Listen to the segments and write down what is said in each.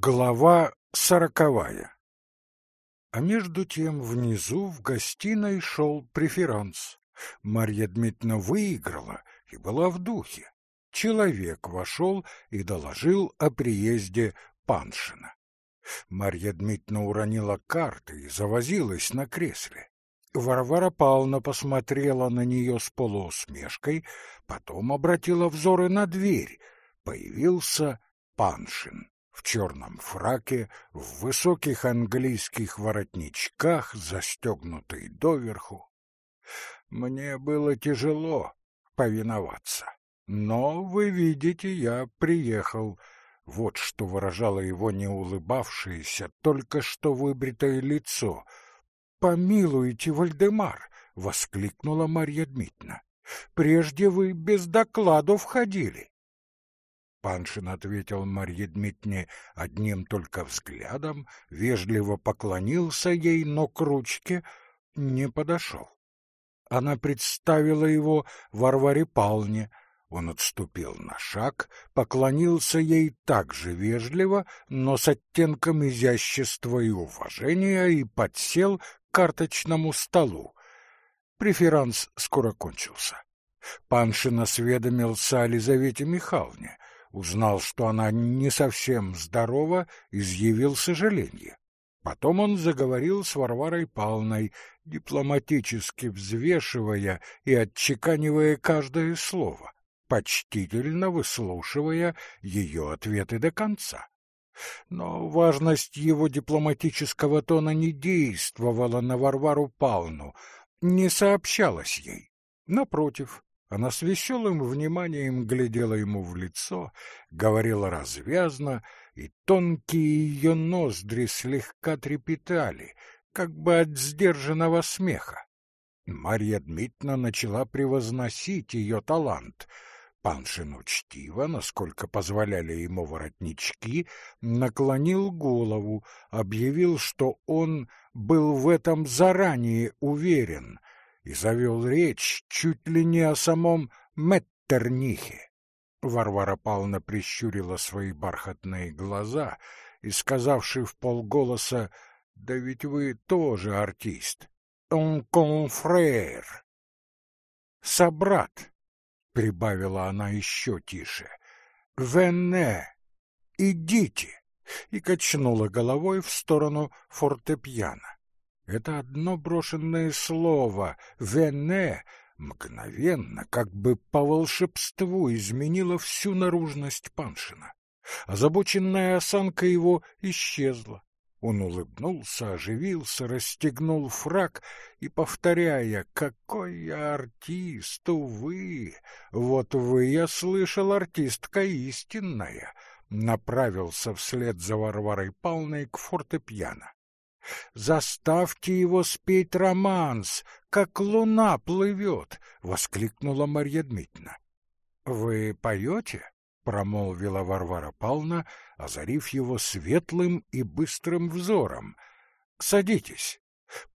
Глава сороковая А между тем внизу в гостиной шел преферанс. Марья Дмитриевна выиграла и была в духе. Человек вошел и доложил о приезде Паншина. Марья Дмитриевна уронила карты и завозилась на кресле. Варвара Павловна посмотрела на нее с полуусмешкой, потом обратила взоры на дверь. Появился Паншин в черном фраке, в высоких английских воротничках, застегнутый доверху. Мне было тяжело повиноваться, но, вы видите, я приехал. Вот что выражало его неулыбавшееся, только что выбритое лицо. «Помилуйте, Вальдемар!» — воскликнула Марья Дмитриевна. «Прежде вы без докладу входили». Паншин ответил Марье Дмитриевне одним только взглядом, вежливо поклонился ей, но к ручке не подошел. Она представила его Варваре Павловне. Он отступил на шаг, поклонился ей так же вежливо, но с оттенком изящества и уважения, и подсел к карточному столу. Преферанс скоро кончился. Паншин осведомился о Лизавете Михайловне узнал, что она не совсем здорова, изъявил сожаление. Потом он заговорил с Варварой Павловной, дипломатически взвешивая и отчеканивая каждое слово, почтительно выслушивая ее ответы до конца. Но важность его дипломатического тона не действовала на Варвару Павловну, не сообщалась ей. Напротив, она с веселым вниманием глядела ему в лицо, говорила развязно, и тонкие ее ноздри слегка трепетали, как бы от сдержанного смеха. Марья Дмитриевна начала превозносить ее талант. Паншин учтиво, насколько позволяли ему воротнички, наклонил голову, объявил, что он был в этом заранее уверен, и завел речь чуть ли не о самом Меттернихе. Варвара Павловна прищурила свои бархатные глаза и, сказавши в полголоса, «Да ведь вы тоже артист, он конфрер». «Собрат», — прибавила она еще тише, «вене, идите», и качнула головой в сторону фортепиано. Это одно брошенное слово «вене» мгновенно, как бы по волшебству, изменило всю наружность Паншина. Озабоченная осанка его исчезла. Он улыбнулся, оживился, расстегнул фраг и, повторяя «Какой я артист, увы! Вот вы, я слышал, артистка истинная!» направился вслед за Варварой Павловной к фортепиано. Заставьте его спеть романс, как луна плывет, — воскликнула Марья Дмитриевна. — Вы поете? — промолвила Варвара Павловна, озарив его светлым и быстрым взором. — Садитесь.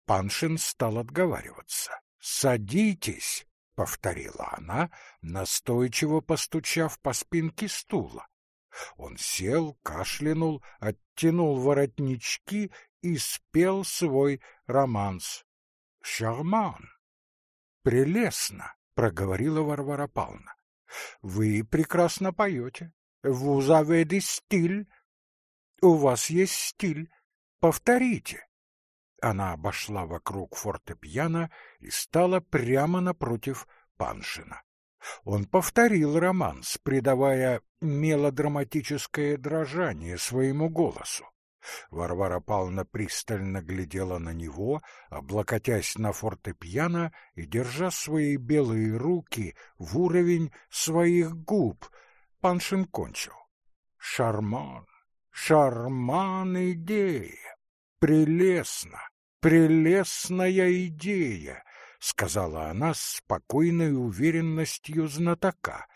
Паншин стал отговариваться. — Садитесь, — повторила она, настойчиво постучав по спинке стула. Он сел, кашлянул, оттянул воротнички и спел свой романс. «Шарман!» «Прелестно!» — проговорила Варвара Павловна. «Вы прекрасно поете. Vous avez стиль. У вас есть стиль. Повторите». Она обошла вокруг фортепиано и стала прямо напротив Паншина. Он повторил романс, придавая мелодраматическое дрожание своему голосу. Варвара Павловна пристально глядела на него, облокотясь на фортепиано и держа свои белые руки в уровень своих губ. Паншин кончил. Шарман, шарман идея, прелестно, прелестная идея, сказала она с спокойной уверенностью знатока.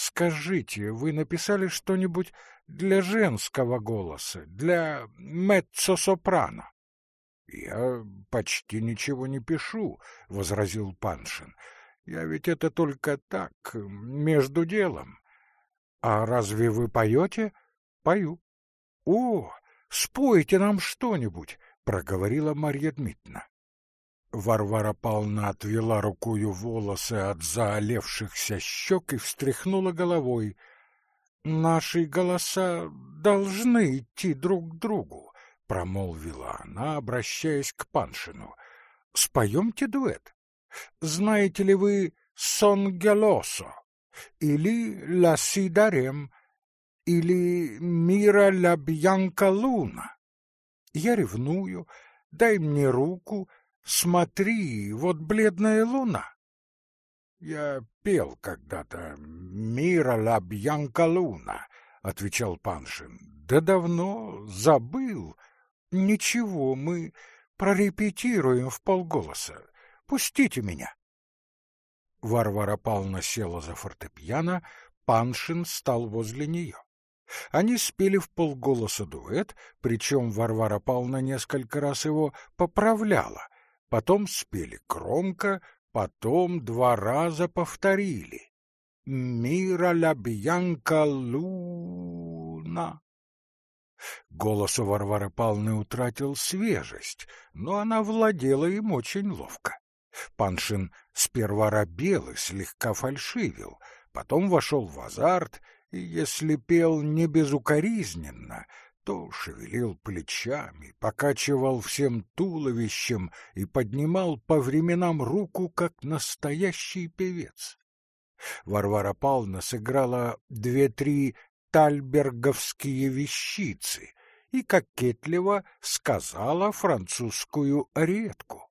Скажите, вы написали что-нибудь для женского голоса, для меццо-сопрано? Я почти ничего не пишу, возразил Паншин. Я ведь это только так, между делом. А разве вы поете? Пою. — О, спойте нам что-нибудь, — проговорила Марья Дмитриевна. Варвара Павловна отвела рукою волосы от заолевшихся щек и встряхнула головой. «Наши голоса должны идти друг к другу», — промолвила она, обращаясь к Паншину. «Споемте дуэт. Знаете ли вы «Сон Гелосо» или «Ла Сидарем» или «Мира ла Бьянка Луна»? Я ревную, дай мне руку — Смотри, вот бледная луна. Я пел когда-то «Мира ла бьянка луна», — отвечал Паншин. Да давно забыл. Ничего, мы прорепетируем в полголоса. Пустите меня. Варвара Павловна села за фортепиано, Паншин стал возле нее. Они спели в полголоса дуэт, причем Варвара Павловна несколько раз его поправляла, потом спели громко, потом два раза повторили. «Мира ля бьянка луна». Голос у Варвары Павловны утратил свежесть, но она владела им очень ловко. Паншин сперва робел и слегка фальшивил, потом вошел в азарт, и, если пел не безукоризненно, то шевелил плечами, покачивал всем туловищем и поднимал по временам руку, как настоящий певец. Варвара Павловна сыграла две-три тальберговские вещицы и кокетливо сказала французскую редку.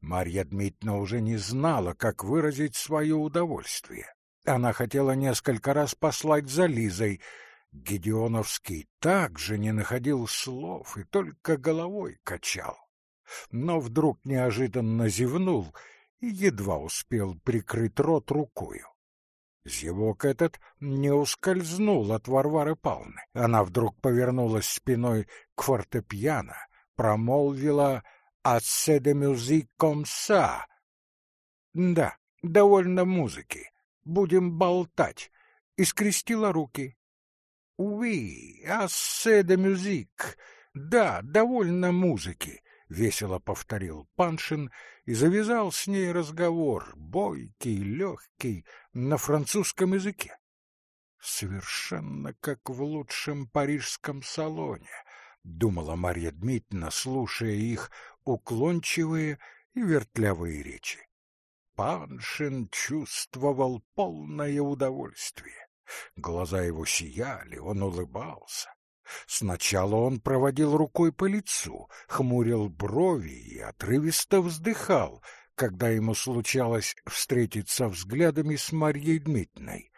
Марья Дмитриевна уже не знала, как выразить свое удовольствие. Она хотела несколько раз послать за Лизой — Гедеоновский также не находил слов и только головой качал. Но вдруг неожиданно зевнул и едва успел прикрыть рот рукою. Зевок этот не ускользнул от Варвары Павловны. Она вдруг повернулась спиной к фортепиано, промолвила «Ассе де мюзик комса». «Да, довольно музыки. Будем болтать». И скрестила руки. «Уи, ассе де мюзик! Да, довольно музыки!» — весело повторил Паншин и завязал с ней разговор, бойкий, легкий, на французском языке. «Совершенно как в лучшем парижском салоне», — думала Марья Дмитриевна, слушая их уклончивые и вертлявые речи. Паншин чувствовал полное удовольствие. Глаза его сияли, он улыбался. Сначала он проводил рукой по лицу, хмурил брови и отрывисто вздыхал, когда ему случалось встретиться взглядами с Марьей Дмитриевной.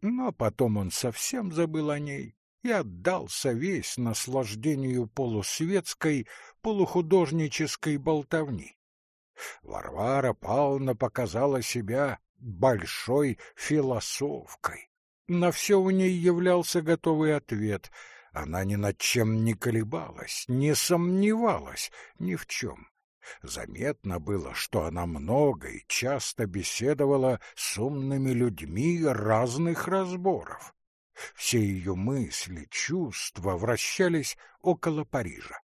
Но потом он совсем забыл о ней и отдался весь наслаждению полусветской, полухудожнической болтовни. Варвара Павловна показала себя большой философкой, на все у ней являлся готовый ответ. Она ни над чем не колебалась, не сомневалась ни в чем. Заметно было, что она много и часто беседовала с умными людьми разных разборов. Все ее мысли, чувства вращались около Парижа.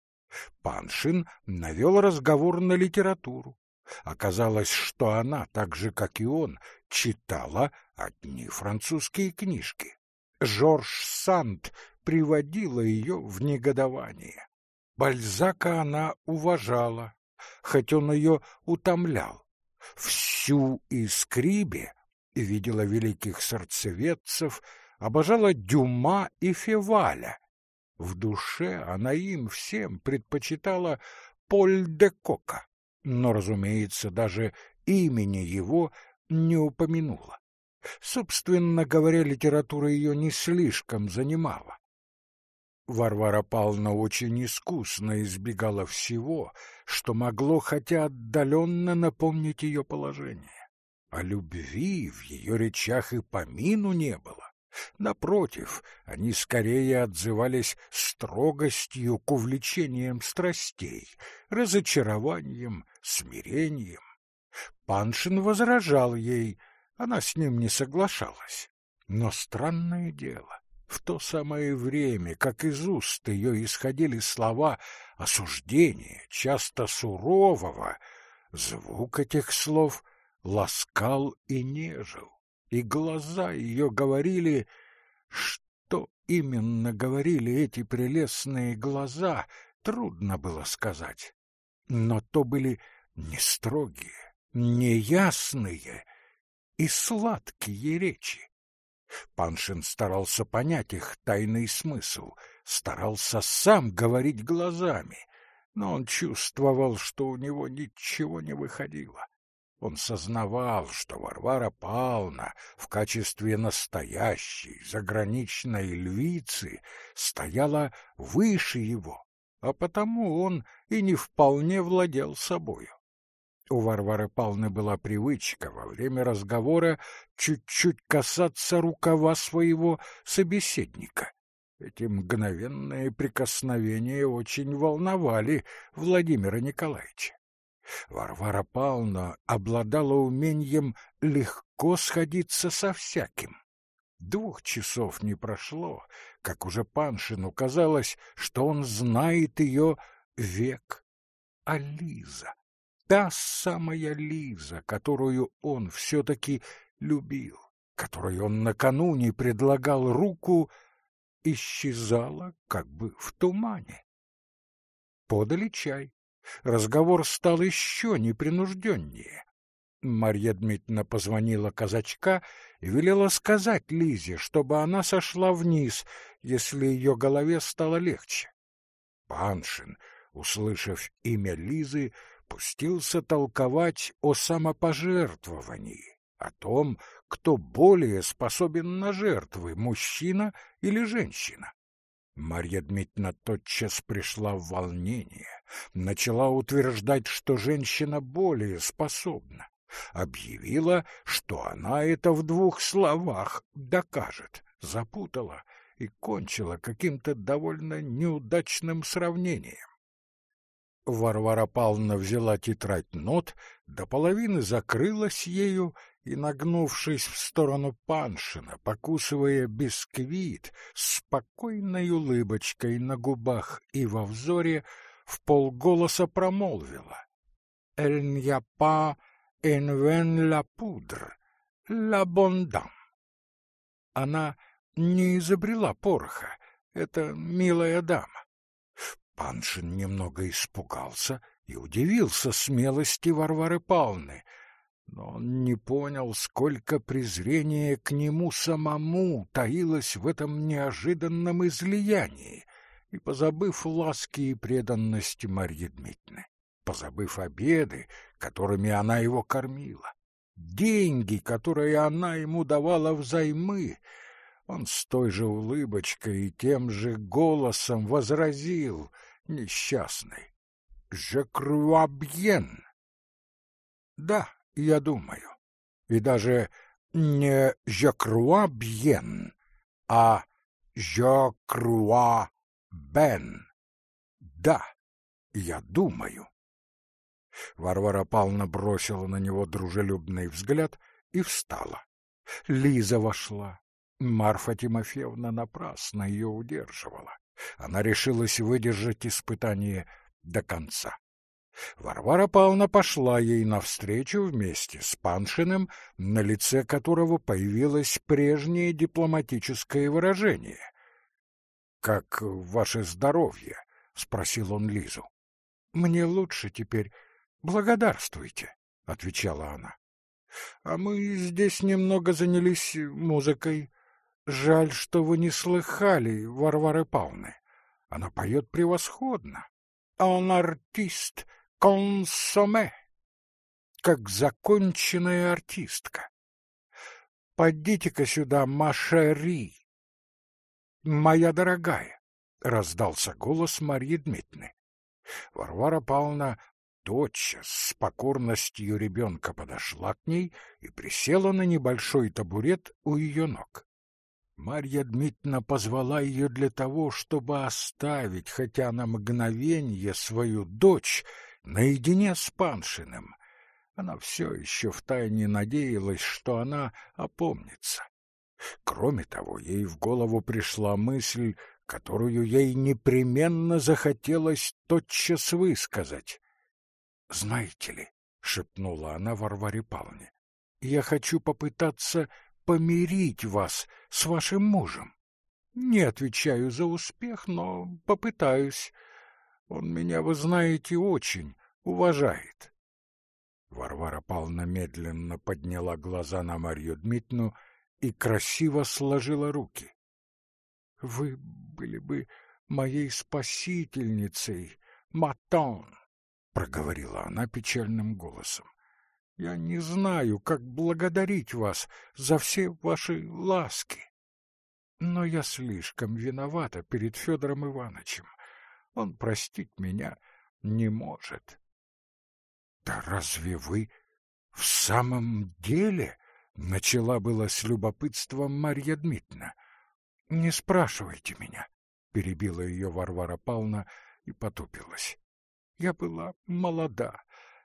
Паншин навел разговор на литературу. Оказалось, что она, так же, как и он, читала одни французские книжки. Жорж Санд приводила ее в негодование. Бальзака она уважала, хоть он ее утомлял. Всю Искрибе видела великих сердцеведцев, обожала Дюма и Феваля. В душе она им всем предпочитала Поль де Кока, но, разумеется, даже имени его не упомянула. Собственно говоря, литература ее не слишком занимала. Варвара Павловна очень искусно избегала всего, что могло хотя отдаленно напомнить ее положение. А любви в ее речах и помину не было. Напротив, они скорее отзывались строгостью к увлечениям страстей, разочарованием, смирением. Паншин возражал ей, она с ним не соглашалась. Но странное дело, В то самое время, как из уст ее исходили слова осуждения, часто сурового, звук этих слов ласкал и нежил, и глаза ее говорили, что именно говорили эти прелестные глаза, трудно было сказать. Но то были не строгие, не ясные и сладкие речи. Паншин старался понять их тайный смысл, старался сам говорить глазами, но он чувствовал, что у него ничего не выходило. Он сознавал, что Варвара Павловна в качестве настоящей заграничной львицы стояла выше его, а потому он и не вполне владел собою. У Варвары Павловны была привычка во время разговора чуть-чуть касаться рукава своего собеседника. Эти мгновенные прикосновения очень волновали Владимира Николаевича. Варвара Павловна обладала умением легко сходиться со всяким. Двух часов не прошло, как уже Паншину казалось, что он знает ее век. А Лиза та самая Лиза, которую он все-таки любил, которой он накануне предлагал руку, исчезала как бы в тумане. Подали чай. Разговор стал еще непринужденнее. Марья Дмитриевна позвонила казачка и велела сказать Лизе, чтобы она сошла вниз, если ее голове стало легче. Паншин, услышав имя Лизы, пустился толковать о самопожертвовании, о том, кто более способен на жертвы, мужчина или женщина. Марья Дмитриевна тотчас пришла в волнение, начала утверждать, что женщина более способна, объявила, что она это в двух словах докажет, запутала и кончила каким-то довольно неудачным сравнением. Варвара Павловна взяла тетрадь нот, до половины закрылась ею и, нагнувшись в сторону Паншина, покусывая бисквит, спокойной улыбочкой на губах и во взоре, в полголоса промолвила. «Elle n'y a pas en la poudre, la bonne dame». Она не изобрела пороха, это милая дама. Паншин немного испугался и удивился смелости Варвары Павловны, но он не понял, сколько презрения к нему самому таилось в этом неожиданном излиянии, и, позабыв ласки и преданность Марьи Дмитриевны, позабыв обеды, которыми она его кормила, деньги, которые она ему давала взаймы, он с той же улыбочкой и тем же голосом возразил несчастный. «Je crois bien». Да, я думаю. И даже не «je crois bien», а «je crois ben». Да, я думаю. Варвара Павловна бросила на него дружелюбный взгляд и встала. Лиза вошла. Марфа Тимофеевна напрасно ее удерживала. Она решилась выдержать испытание до конца. Варвара Павловна пошла ей навстречу вместе с Паншиным, на лице которого появилось прежнее дипломатическое выражение. — Как ваше здоровье? — спросил он Лизу. — Мне лучше теперь. Благодарствуйте, — отвечала она. — А мы здесь немного занялись музыкой. Жаль, что вы не слыхали Варвары Павловны. Она поет превосходно. Он артист консоме, как законченная артистка. Подите-ка сюда, Машери. Моя дорогая, — раздался голос Марьи Дмитриевны. Варвара Павловна тотчас с покорностью ребенка подошла к ней и присела на небольшой табурет у ее ног. Марья Дмитриевна позвала ее для того, чтобы оставить хотя на мгновенье свою дочь наедине с Паншиным. Она все еще втайне надеялась, что она опомнится. Кроме того, ей в голову пришла мысль, которую ей непременно захотелось тотчас высказать. — Знаете ли, — шепнула она Варваре Павловне, — я хочу попытаться помирить вас с вашим мужем. Не отвечаю за успех, но попытаюсь. Он меня, вы знаете, очень уважает. Варвара Павловна медленно подняла глаза на Марью Дмитриевну и красиво сложила руки. — Вы были бы моей спасительницей, Матон, — проговорила она печальным голосом. — Я не знаю, как благодарить вас за все ваши ласки. Но я слишком виновата перед Федором Ивановичем. Он простить меня не может. — Да разве вы в самом деле? — начала было с любопытством Марья Дмитриевна. — Не спрашивайте меня, — перебила ее Варвара Павловна и потупилась. Я была молода,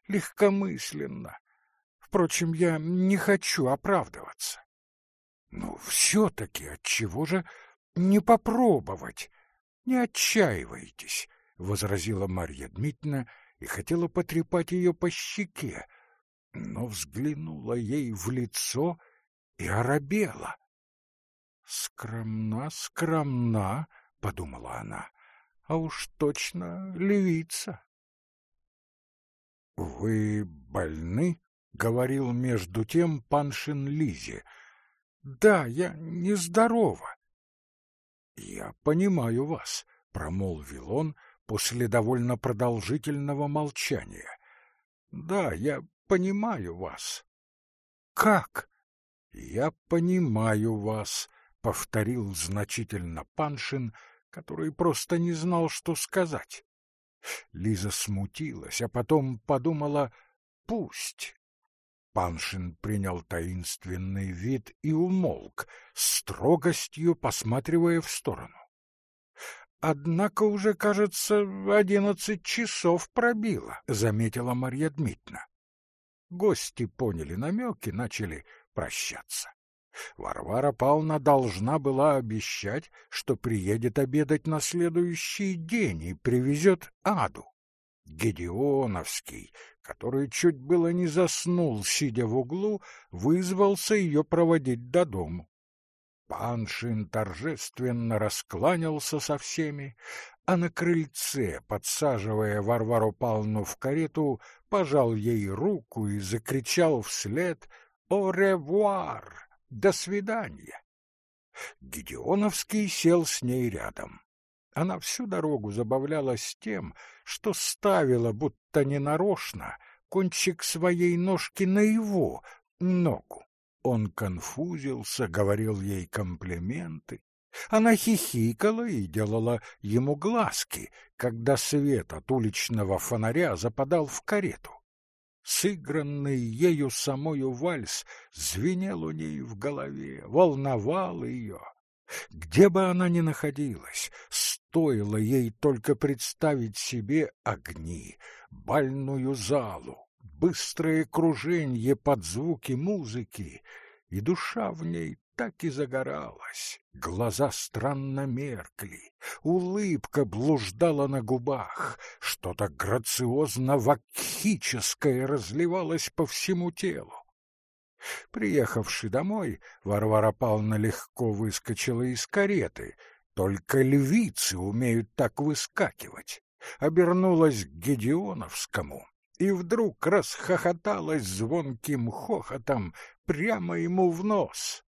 легкомысленна. Впрочем, я не хочу оправдываться. Но все-таки отчего же не попробовать? Не отчаивайтесь, — возразила Марья Дмитриевна и хотела потрепать ее по щеке, но взглянула ей в лицо и оробела. «Скромна, скромна», — подумала она, — «а уж точно львица». «Вы больны?» — говорил между тем Паншин Лизе — да, я нездорова. Я понимаю вас, промолвил он после довольно продолжительного молчания. Да, я понимаю вас. Как? Я понимаю вас, повторил значительно Паншин, который просто не знал, что сказать. Лиза смутилась, а потом подумала: пусть. Паншин принял таинственный вид и умолк, строгостью посматривая в сторону. «Однако уже, кажется, одиннадцать часов пробило», — заметила Марья Дмитриевна. Гости поняли намеки, начали прощаться. Варвара Павловна должна была обещать, что приедет обедать на следующий день и привезет Аду. Гедеоновский, который чуть было не заснул, сидя в углу, вызвался ее проводить до дому. Паншин торжественно раскланялся со всеми, а на крыльце, подсаживая Варвару Павловну в карету, пожал ей руку и закричал вслед «О ревуар! До свидания!» Гедеоновский сел с ней рядом. Она всю дорогу забавлялась тем, что ставила, будто ненарочно, кончик своей ножки на его ногу. Он конфузился, говорил ей комплименты. Она хихикала и делала ему глазки, когда свет от уличного фонаря западал в карету. Сыгранный ею самою вальс звенел у ней в голове, волновал ее. Где бы она ни находилась, стоило ей только представить себе огни, бальную залу, быстрое круженье под звуки музыки, и душа в ней так и загоралась, глаза странно меркли, улыбка блуждала на губах, что-то грациозно-вакхическое разливалось по всему телу. Приехавши домой, Варвара Павловна легко выскочила из кареты. Только львицы умеют так выскакивать. Обернулась к Гедеоновскому и вдруг расхохоталась звонким хохотом прямо ему в нос.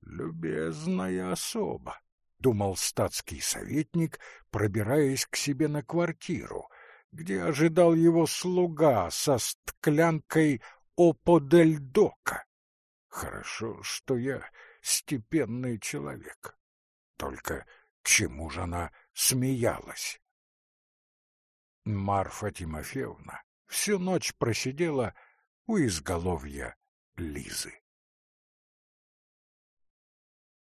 «Любезная особа», — думал статский советник, пробираясь к себе на квартиру, где ожидал его слуга со стклянкой Оподельдока. Хорошо, что я степенный человек. Только чему же она смеялась? Марфа Тимофеевна всю ночь просидела у изголовья Лизы.